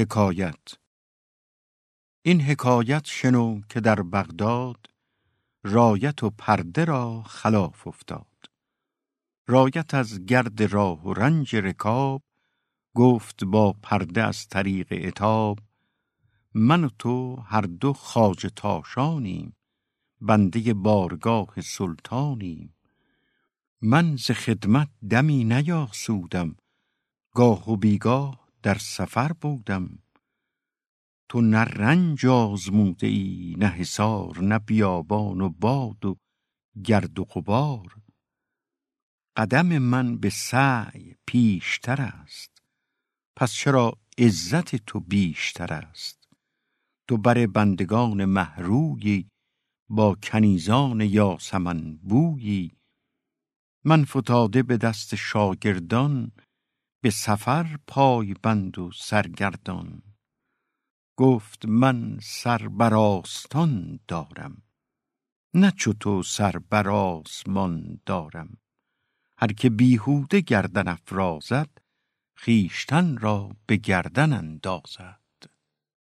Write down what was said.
حکایت. این حکایت شنو که در بغداد رایت و پرده را خلاف افتاد. رایت از گرد راه و رنج رکاب گفت با پرده از طریق اتاب من و تو هر دو خاج تاشانیم بنده بارگاه سلطانیم. من ز خدمت دمی نیاسودم گاه و بیگاه در سفر بودم. تو نه رنج آزموده ای نه حصار نه بیابان و باد و گرد و غبار. قدم من به سعی پیشتر است. پس چرا عزت تو بیشتر است؟ تو بر بندگان مهرویی با کنیزان یاسمن بویی. من فتاده به دست شاگردان به سفر پای بند و سرگردان. گفت من سر بر دارم نه چو تو سر بر آسمان دارم. هر که بیهوده گردن افرازد خویشتن را به گردن اندازد.